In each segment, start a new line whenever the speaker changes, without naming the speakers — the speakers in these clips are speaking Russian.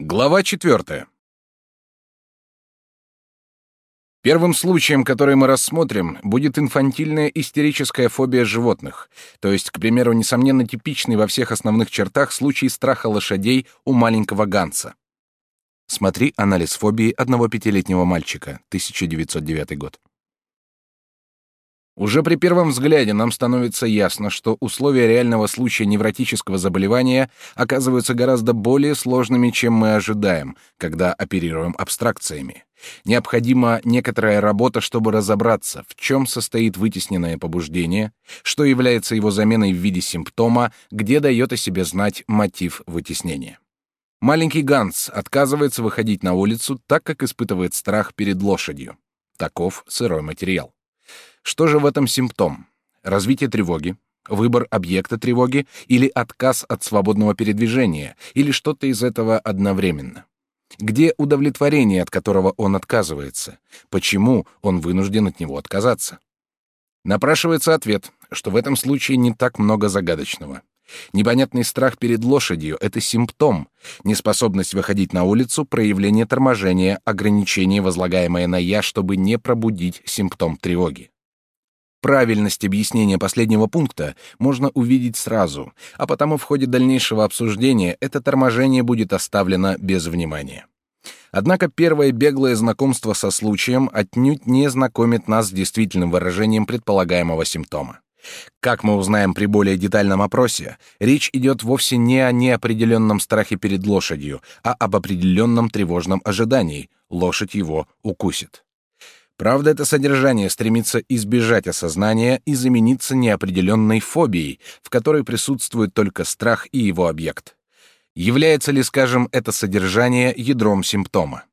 Глава четвертая. Первым случаем, который мы рассмотрим, будет инфантильная истерическая фобия животных, то есть, к примеру, несомненно типичный во всех основных чертах случай страха лошадей у маленького Ганса. Смотри анализ фобии одного пятилетнего мальчика, 1909 год. Уже при первом взгляде нам становится ясно, что условия реального случая невротического заболевания оказываются гораздо более сложными, чем мы ожидаем, когда оперируем абстракциями. Необходима некоторая работа, чтобы разобраться, в чем состоит вытесненное побуждение, что является его заменой в виде симптома, где дает о себе знать мотив вытеснения. Маленький Ганс отказывается выходить на улицу, так как испытывает страх перед лошадью. Таков сырой материал. Что же в этом симптом? Развитие тревоги, выбор объекта тревоги или отказ от свободного передвижения, или что-то из этого одновременно? Где удовлетворение, от которого он отказывается? Почему он вынужден от него отказаться? Напрашивается ответ, что в этом случае не так много загадочного. Непонятный страх перед лошадью — это симптом, неспособность выходить на улицу — проявление торможения, ограничение, возлагаемое на «я», чтобы не пробудить симптом тревоги. Правильность объяснения последнего пункта можно увидеть сразу, а потому в ходе дальнейшего обсуждения это торможение будет оставлено без внимания. Однако первое беглое знакомство со случаем отнюдь не знакомит нас с действительным выражением предполагаемого симптома. Как мы узнаем при более детальном опросе, речь идет вовсе не о неопределенном страхе перед лошадью, а об определенном тревожном ожидании — лошадь его укусит. Правда, это содержание стремится избежать осознания и замениться неопределенной фобией, в которой присутствует только страх и его объект. Является ли, скажем, это содержание ядром симптома?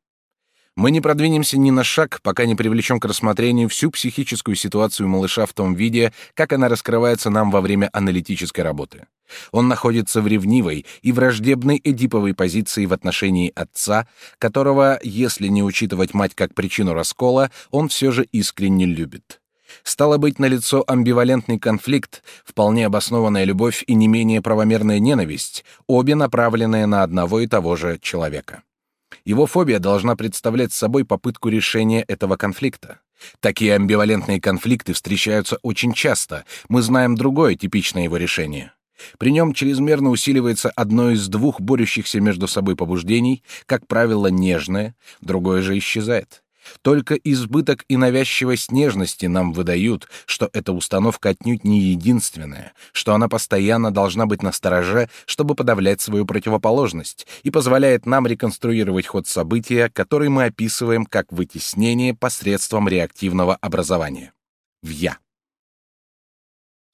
Мы не продвинемся ни на шаг, пока не привлечем к рассмотрению всю психическую ситуацию малыша в том виде, как она раскрывается нам во время аналитической работы. Он находится в ревнивой и враждебной эдиповой позиции в отношении отца, которого, если не учитывать мать как причину раскола, он все же искренне любит. Стало быть, налицо амбивалентный конфликт, вполне обоснованная любовь и не менее правомерная ненависть, обе направленные на одного и того же человека. Его фобия должна представлять собой попытку решения этого конфликта. Такие амбивалентные конфликты встречаются очень часто. Мы знаем другое типичное его решение. При нем чрезмерно усиливается одно из двух борющихся между собой побуждений, как правило, нежное, другое же исчезает. Только избыток и навязчивость нежности нам выдают, что эта установка отнюдь не единственная, что она постоянно должна быть на стороже, чтобы подавлять свою противоположность, и позволяет нам реконструировать ход события, который мы описываем как вытеснение посредством реактивного образования. В «я».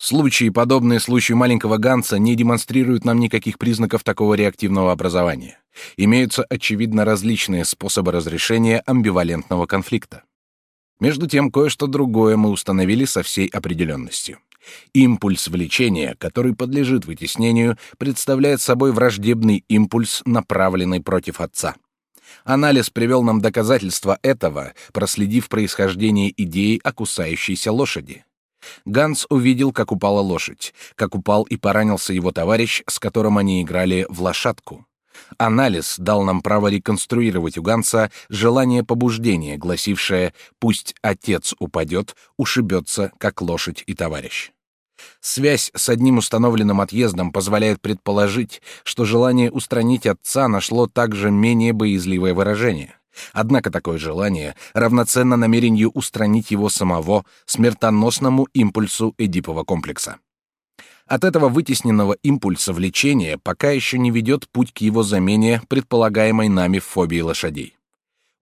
Случаи, подобные случаю маленького Ганса, не демонстрируют нам никаких признаков такого реактивного образования. Имеются, очевидно, различные способы разрешения амбивалентного конфликта. Между тем, кое-что другое мы установили со всей определенностью. Импульс влечения, который подлежит вытеснению, представляет собой враждебный импульс, направленный против отца. Анализ привел нам доказательства этого, проследив происхождение идеи о кусающейся лошади. Ганс увидел, как упала лошадь, как упал и поранился его товарищ, с которым они играли в лошадку. Анализ дал нам право реконструировать у Ганса желание побуждения, гласившее «пусть отец упадет, ушибется, как лошадь и товарищ». Связь с одним установленным отъездом позволяет предположить, что желание устранить отца нашло также менее боязливое выражение. Однако такое желание равноценно намерению устранить его самого, смертоносному импульсу Эдипова комплекса. От этого вытесненного импульса влечения пока еще не ведет путь к его замене, предполагаемой нами фобии лошадей.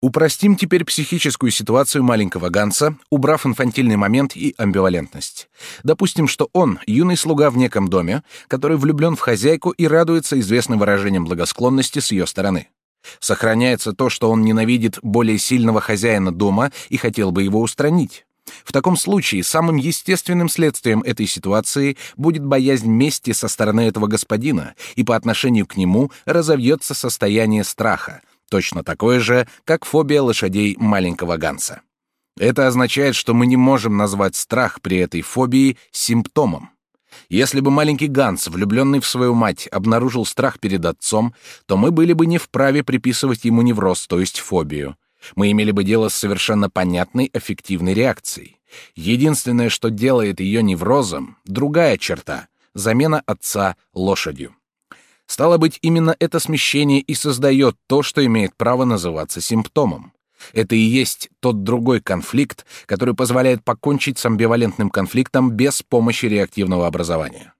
Упростим теперь психическую ситуацию маленького Ганса, убрав инфантильный момент и амбивалентность. Допустим, что он — юный слуга в неком доме, который влюблен в хозяйку и радуется известным выражением благосклонности с ее стороны. Сохраняется то, что он ненавидит более сильного хозяина дома и хотел бы его устранить. В таком случае самым естественным следствием этой ситуации будет боязнь мести со стороны этого господина, и по отношению к нему разовьется состояние страха, точно такое же, как фобия лошадей маленького Ганса. Это означает, что мы не можем назвать страх при этой фобии симптомом. Если бы маленький Ганс, влюбленный в свою мать, обнаружил страх перед отцом, то мы были бы не вправе приписывать ему невроз, то есть фобию. Мы имели бы дело с совершенно понятной аффективной реакцией. Единственное, что делает ее неврозом, другая черта — замена отца лошадью. Стало быть, именно это смещение и создает то, что имеет право называться симптомом. Это и есть тот другой конфликт, который позволяет покончить с амбивалентным конфликтом без помощи реактивного образования.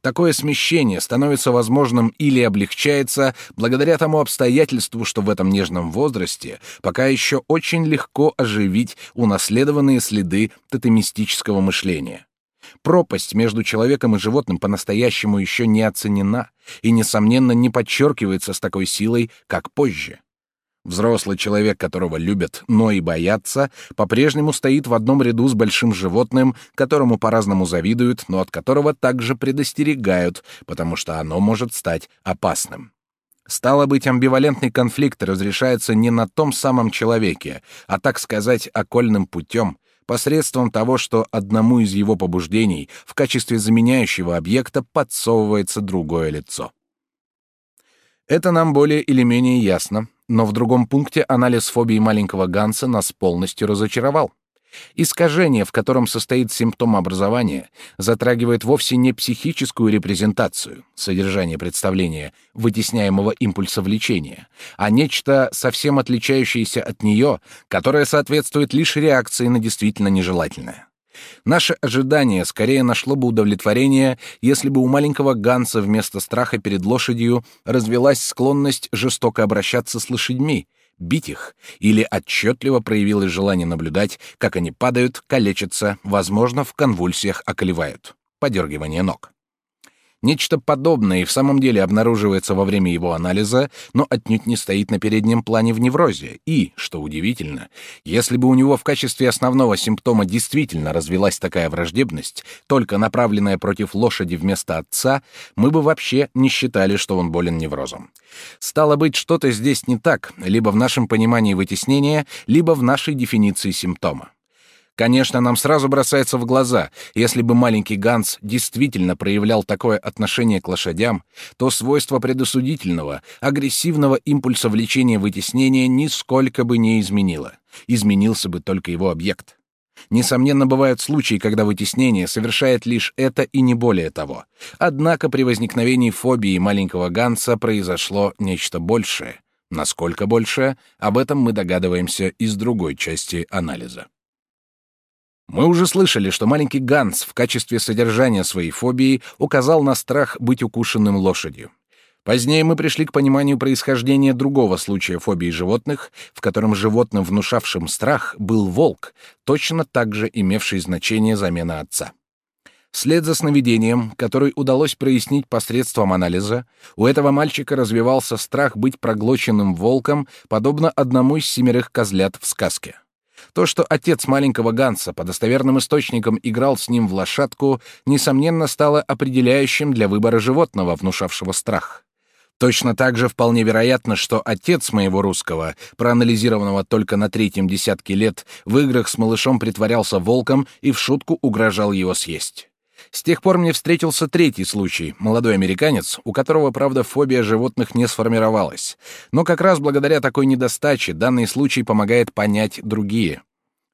Такое смещение становится возможным или облегчается благодаря тому обстоятельству, что в этом нежном возрасте пока еще очень легко оживить унаследованные следы тотемистического мышления. Пропасть между человеком и животным по-настоящему еще не оценена и, несомненно, не подчеркивается с такой силой, как позже. Взрослый человек, которого любят, но и боятся, по-прежнему стоит в одном ряду с большим животным, которому по-разному завидуют, но от которого также предостерегают, потому что оно может стать опасным. Стало быть, амбивалентный конфликт разрешается не на том самом человеке, а, так сказать, окольным путем, посредством того, что одному из его побуждений в качестве заменяющего объекта подсовывается другое лицо. Это нам более или менее ясно, но в другом пункте анализ фобии маленького Ганса нас полностью разочаровал. Искажение, в котором состоит симптом образования, затрагивает вовсе не психическую репрезентацию, содержание представления, вытесняемого импульса влечения, а нечто совсем отличающееся от нее, которое соответствует лишь реакции на действительно нежелательное. Наше ожидание скорее нашло бы удовлетворение, если бы у маленького Ганса вместо страха перед лошадью развелась склонность жестоко обращаться с лошадьми, бить их, или отчетливо проявилось желание наблюдать, как они падают, калечатся, возможно, в конвульсиях околевают. Подергивание ног. Нечто подобное и в самом деле обнаруживается во время его анализа, но отнюдь не стоит на переднем плане в неврозе. И, что удивительно, если бы у него в качестве основного симптома действительно развилась такая враждебность, только направленная против лошади вместо отца, мы бы вообще не считали, что он болен неврозом. Стало быть, что-то здесь не так, либо в нашем понимании вытеснения, либо в нашей дефиниции симптома. Конечно, нам сразу бросается в глаза, если бы маленький Ганс действительно проявлял такое отношение к лошадям, то свойство предосудительного, агрессивного импульса влечения вытеснения нисколько бы не изменило. Изменился бы только его объект. Несомненно, бывают случаи, когда вытеснение совершает лишь это и не более того. Однако при возникновении фобии маленького Ганса произошло нечто большее. Насколько большее, об этом мы догадываемся из другой части анализа. Мы уже слышали, что маленький Ганс в качестве содержания своей фобии указал на страх быть укушенным лошадью. Позднее мы пришли к пониманию происхождения другого случая фобии животных, в котором животным, внушавшим страх, был волк, точно так же имевший значение замена отца. Вслед за сновидением, который удалось прояснить посредством анализа, у этого мальчика развивался страх быть проглоченным волком, подобно одному из семерых козлят в сказке. То, что отец маленького Ганса по достоверным источникам играл с ним в лошадку, несомненно стало определяющим для выбора животного, внушавшего страх. Точно так же вполне вероятно, что отец моего русского, проанализированного только на третьем десятке лет, в играх с малышом притворялся волком и в шутку угрожал его съесть. С тех пор мне встретился третий случай, молодой американец, у которого, правда, фобия животных не сформировалась. Но как раз благодаря такой недостаче данный случай помогает понять другие.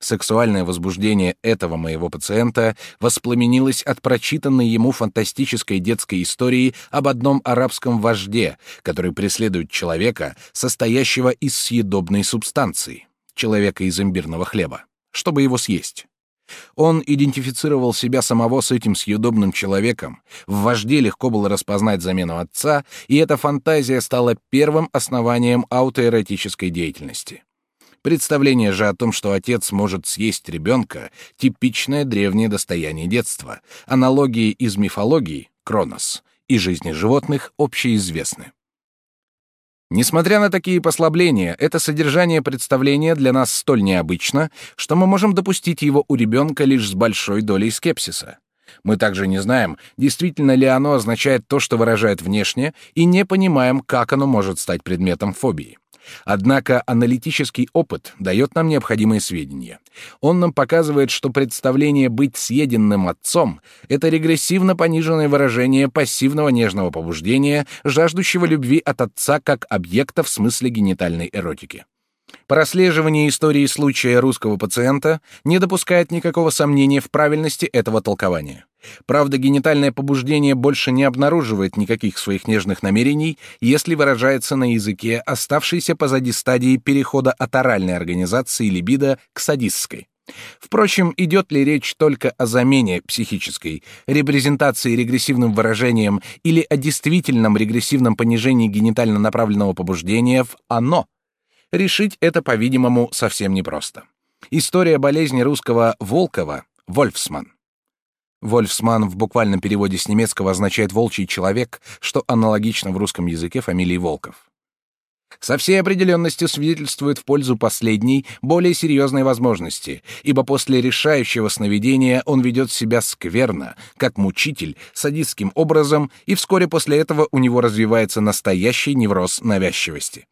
Сексуальное возбуждение этого моего пациента воспламенилось от прочитанной ему фантастической детской истории об одном арабском вожде, который преследует человека, состоящего из съедобной субстанции, человека из имбирного хлеба, чтобы его съесть. Он идентифицировал себя самого с этим съедобным человеком, в вожде легко было распознать замену отца, и эта фантазия стала первым основанием аутоэротической деятельности. Представление же о том, что отец может съесть ребенка, типичное древнее достояние детства. Аналогии из мифологии, Кронос, и жизни животных общеизвестны. Несмотря на такие послабления, это содержание представления для нас столь необычно, что мы можем допустить его у ребенка лишь с большой долей скепсиса. Мы также не знаем, действительно ли оно означает то, что выражает внешне, и не понимаем, как оно может стать предметом фобии. Однако аналитический опыт дает нам необходимые сведения. Он нам показывает, что представление «быть съеденным отцом» — это регрессивно пониженное выражение пассивного нежного побуждения, жаждущего любви от отца как объекта в смысле генитальной эротики. Прослеживание истории случая русского пациента не допускает никакого сомнения в правильности этого толкования. Правда, генитальное побуждение больше не обнаруживает никаких своих нежных намерений, если выражается на языке, оставшейся позади стадии перехода от оральной организации либидо к садистской. Впрочем, идет ли речь только о замене психической, репрезентации регрессивным выражением или о действительном регрессивном понижении генитально направленного побуждения в «оно», решить это, по-видимому, совсем непросто. История болезни русского Волкова — Вольфсман. Вольфсман в буквальном переводе с немецкого означает «волчий человек», что аналогично в русском языке фамилии Волков. Со всей определенностью свидетельствует в пользу последней, более серьезной возможности, ибо после решающего сновидения он ведет себя скверно, как мучитель, садистским образом, и вскоре после этого у него развивается настоящий невроз навязчивости.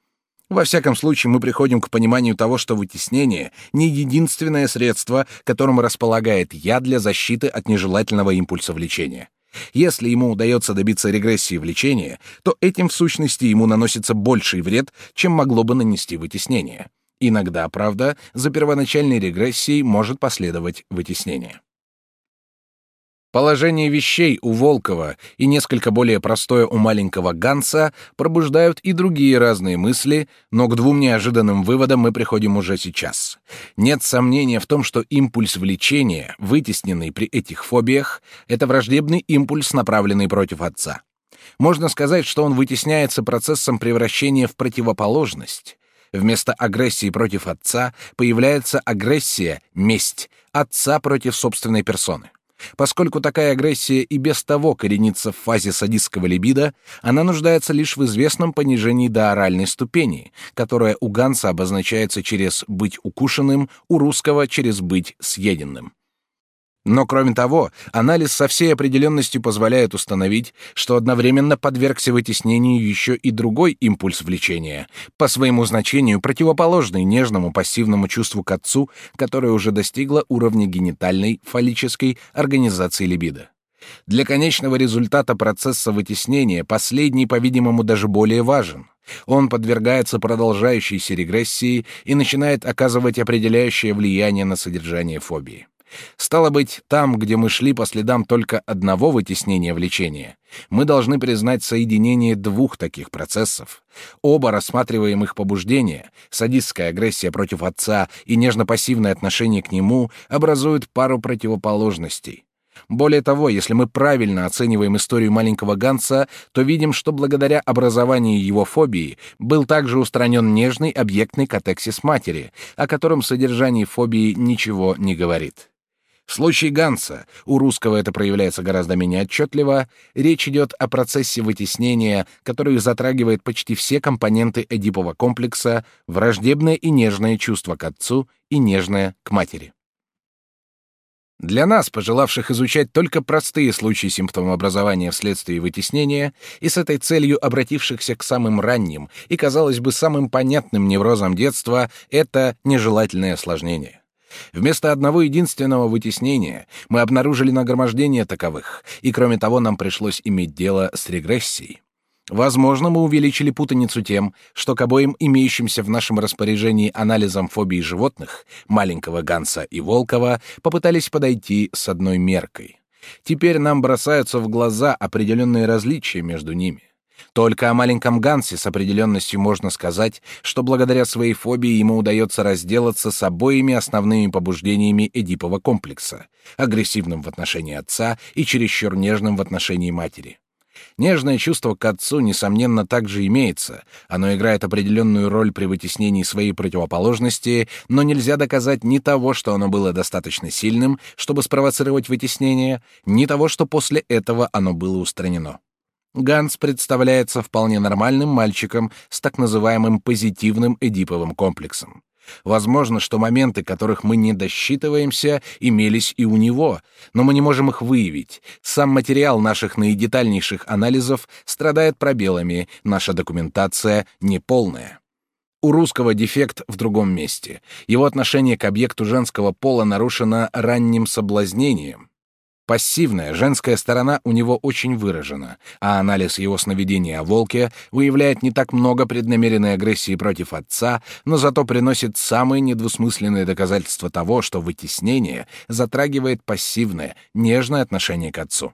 Во всяком случае, мы приходим к пониманию того, что вытеснение — не единственное средство, которым располагает я для защиты от нежелательного импульса влечения. Если ему удается добиться регрессии влечения, то этим в сущности ему наносится больший вред, чем могло бы нанести вытеснение. Иногда, правда, за первоначальной регрессией может последовать вытеснение. Положение вещей у Волкова и несколько более простое у маленького Ганса пробуждают и другие разные мысли, но к двум неожиданным выводам мы приходим уже сейчас. Нет сомнения в том, что импульс влечения, вытесненный при этих фобиях, это враждебный импульс, направленный против отца. Можно сказать, что он вытесняется процессом превращения в противоположность. Вместо агрессии против отца появляется агрессия, месть, отца против собственной персоны. Поскольку такая агрессия и без того коренится в фазе садистского либидо, она нуждается лишь в известном понижении до оральной ступени, которая у Ганса обозначается через «быть укушенным», у русского через «быть съеденным». Но кроме того, анализ со всей определенностью позволяет установить, что одновременно подвергся вытеснению еще и другой импульс влечения, по своему значению противоположный нежному пассивному чувству к отцу, которое уже достигло уровня генитальной, фаллической организации либидо. Для конечного результата процесса вытеснения последний, по-видимому, даже более важен. Он подвергается продолжающейся регрессии и начинает оказывать определяющее влияние на содержание фобии. Стало быть, там, где мы шли по следам только одного вытеснения влечения, мы должны признать соединение двух таких процессов. Оба рассматриваемых побуждения, садистская агрессия против отца и нежно-пассивное отношение к нему, образуют пару противоположностей. Более того, если мы правильно оцениваем историю маленького Ганса, то видим, что благодаря образованию его фобии был также устранен нежный объектный катексис матери, о котором содержании фобии ничего не говорит. В случае Ганса, у русского это проявляется гораздо менее отчетливо, речь идет о процессе вытеснения, который затрагивает почти все компоненты эдипового комплекса, враждебное и нежное чувство к отцу и нежное к матери. Для нас, пожелавших изучать только простые случаи симптомообразования вследствие вытеснения и с этой целью обратившихся к самым ранним и, казалось бы, самым понятным неврозам детства, это нежелательное осложнение. Вместо одного единственного вытеснения мы обнаружили нагромождение таковых, и кроме того нам пришлось иметь дело с регрессией. Возможно, мы увеличили путаницу тем, что к обоим имеющимся в нашем распоряжении анализам фобий животных, маленького Ганса и Волкова, попытались подойти с одной меркой. Теперь нам бросаются в глаза определенные различия между ними. Только о маленьком Гансе с определенностью можно сказать, что благодаря своей фобии ему удается разделаться с обоими основными побуждениями Эдипова комплекса — агрессивным в отношении отца и чересчур нежным в отношении матери. Нежное чувство к отцу, несомненно, также имеется. Оно играет определенную роль при вытеснении своей противоположности, но нельзя доказать ни того, что оно было достаточно сильным, чтобы спровоцировать вытеснение, ни того, что после этого оно было устранено. Ганс представляется вполне нормальным мальчиком с так называемым позитивным эдиповым комплексом. Возможно, что моменты, которых мы не досчитываемся, имелись и у него, но мы не можем их выявить. Сам материал наших наидетальнейших анализов страдает пробелами, наша документация неполная. У русского дефект в другом месте. Его отношение к объекту женского пола нарушено ранним соблазнением. Пассивная женская сторона у него очень выражена, а анализ его сновидения о волке выявляет не так много преднамеренной агрессии против отца, но зато приносит самые недвусмысленные доказательства того, что вытеснение затрагивает пассивное, нежное отношение к отцу.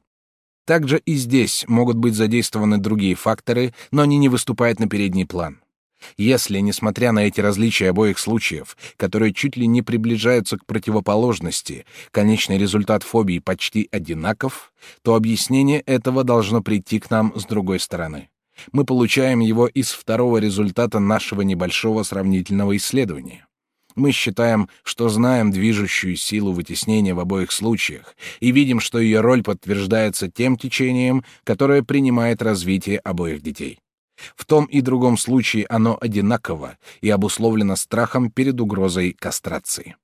Также и здесь могут быть задействованы другие факторы, но они не выступают на передний план. Если, несмотря на эти различия обоих случаев, которые чуть ли не приближаются к противоположности, конечный результат фобии почти одинаков, то объяснение этого должно прийти к нам с другой стороны. Мы получаем его из второго результата нашего небольшого сравнительного исследования. Мы считаем, что знаем движущую силу вытеснения в обоих случаях и видим, что ее роль подтверждается тем течением, которое принимает развитие обоих детей. В том и другом случае оно одинаково и обусловлено страхом перед угрозой кастрации.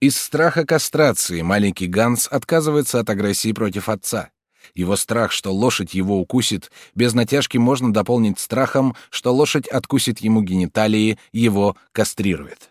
Из страха кастрации маленький Ганс отказывается от агрессии против отца. Его страх, что лошадь его укусит, без натяжки можно дополнить страхом, что лошадь откусит ему гениталии, его кастрирует.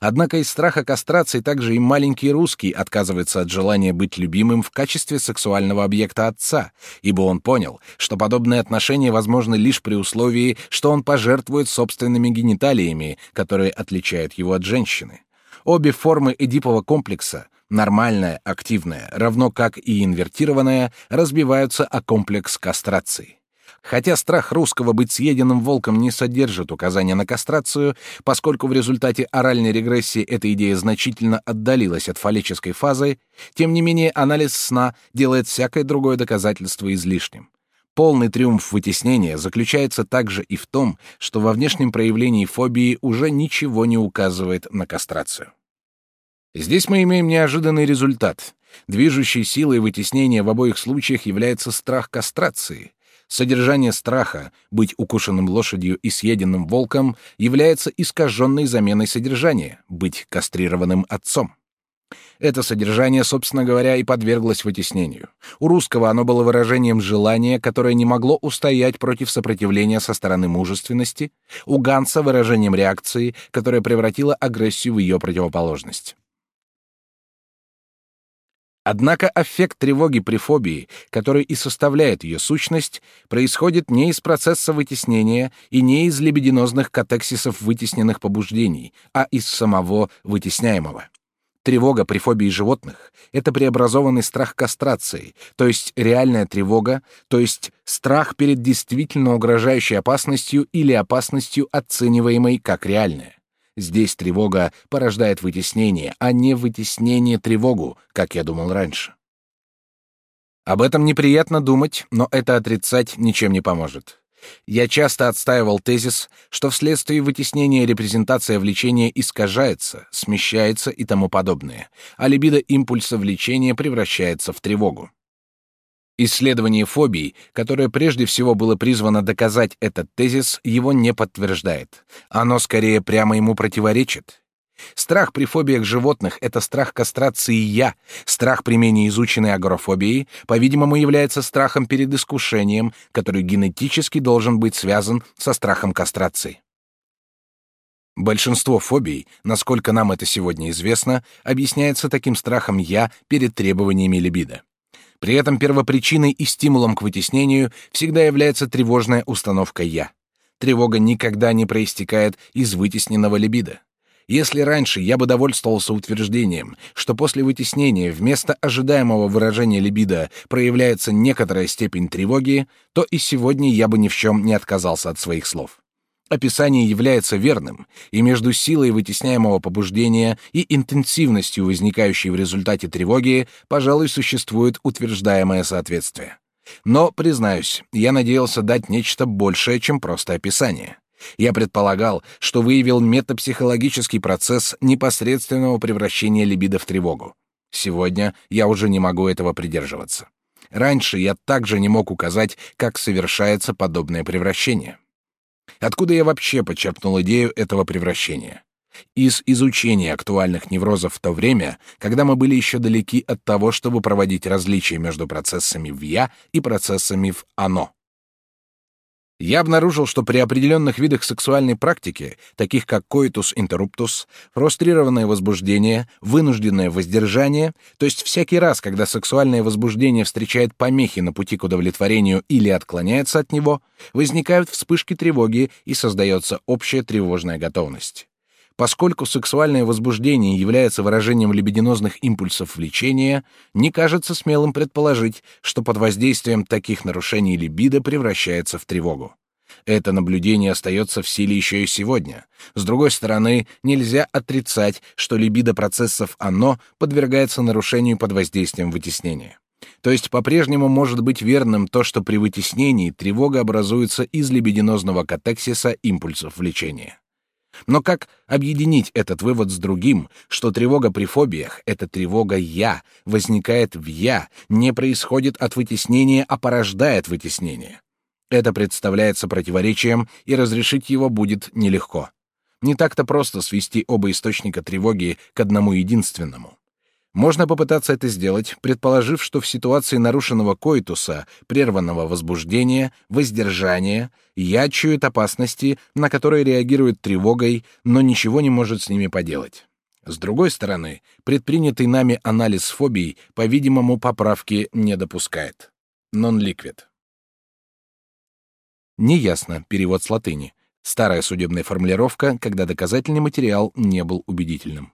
Однако из страха кастрации также и маленький русский отказывается от желания быть любимым в качестве сексуального объекта отца, ибо он понял, что подобные отношения возможны лишь при условии, что он пожертвует собственными гениталиями, которые отличают его от женщины. Обе формы эдипового комплекса нормальная, активная, равно как и инвертированная, разбиваются о комплекс кастрации. Хотя страх русского быть съеденным волком не содержит указания на кастрацию, поскольку в результате оральной регрессии эта идея значительно отдалилась от фаллической фазы, тем не менее анализ сна делает всякое другое доказательство излишним. Полный триумф вытеснения заключается также и в том, что во внешнем проявлении фобии уже ничего не указывает на кастрацию. Здесь мы имеем неожиданный результат. Движущей силой вытеснения в обоих случаях является страх кастрации, Содержание страха быть укушенным лошадью и съеденным волком является искаженной заменой содержания быть кастрированным отцом. Это содержание, собственно говоря, и подверглось вытеснению. У русского оно было выражением желания, которое не могло устоять против сопротивления со стороны мужественности, у Ганса выражением реакции, которая превратила агрессию в ее противоположность. Однако аффект тревоги при фобии, который и составляет ее сущность, происходит не из процесса вытеснения и не из лебединозных катексисов вытесненных побуждений, а из самого вытесняемого. Тревога при фобии животных — это преобразованный страх кастрации, то есть реальная тревога, то есть страх перед действительно угрожающей опасностью или опасностью, оцениваемой как реальная. Здесь тревога порождает вытеснение, а не вытеснение тревогу, как я думал раньше. Об этом неприятно думать, но это отрицать ничем не поможет. Я часто отстаивал тезис, что вследствие вытеснения репрезентация влечения искажается, смещается и тому подобное, а либидо импульса влечения превращается в тревогу. Исследование фобий, которое прежде всего было призвано доказать этот тезис, его не подтверждает. Оно скорее прямо ему противоречит. Страх при фобиях животных — это страх кастрации «я». Страх при менее изученной агорафобии, по-видимому, является страхом перед искушением, который генетически должен быть связан со страхом кастрации. Большинство фобий, насколько нам это сегодня известно, объясняется таким страхом «я» перед требованиями либидо. При этом первопричиной и стимулом к вытеснению всегда является тревожная установка «я». Тревога никогда не проистекает из вытесненного либидо. Если раньше я бы довольствовался утверждением, что после вытеснения вместо ожидаемого выражения либидо проявляется некоторая степень тревоги, то и сегодня я бы ни в чем не отказался от своих слов описание является верным, и между силой вытесняемого побуждения и интенсивностью, возникающей в результате тревоги, пожалуй, существует утверждаемое соответствие. Но, признаюсь, я надеялся дать нечто большее, чем просто описание. Я предполагал, что выявил метапсихологический процесс непосредственного превращения либидо в тревогу. Сегодня я уже не могу этого придерживаться. Раньше я также не мог указать, как совершается подобное превращение. Откуда я вообще почерпнул идею этого превращения? Из изучения актуальных неврозов в то время, когда мы были еще далеки от того, чтобы проводить различия между процессами в «я» и процессами в «оно». Я обнаружил, что при определенных видах сексуальной практики, таких как коитус интерруптус, фрустрированное возбуждение, вынужденное воздержание, то есть всякий раз, когда сексуальное возбуждение встречает помехи на пути к удовлетворению или отклоняется от него, возникают вспышки тревоги и создается общая тревожная готовность. Поскольку сексуальное возбуждение является выражением либидинозных импульсов влечения, не кажется смелым предположить, что под воздействием таких нарушений либидо превращается в тревогу. Это наблюдение остается в силе еще и сегодня. С другой стороны, нельзя отрицать, что либидо процессов оно подвергается нарушению под воздействием вытеснения. То есть по-прежнему может быть верным то, что при вытеснении тревога образуется из либидинозного катексиса импульсов влечения. Но как объединить этот вывод с другим, что тревога при фобиях — это тревога «я», возникает в «я», не происходит от вытеснения, а порождает вытеснение? Это представляется противоречием, и разрешить его будет нелегко. Не так-то просто свести оба источника тревоги к одному единственному. Можно попытаться это сделать, предположив, что в ситуации нарушенного коитуса, прерванного возбуждения, воздержания, я чует опасности, на которые реагирует тревогой, но ничего не может с ними поделать. С другой стороны, предпринятый нами анализ фобий, по-видимому, поправки не допускает. Non-liquid. Неясно. Перевод с латыни. Старая судебная формулировка, когда доказательный материал не был убедительным.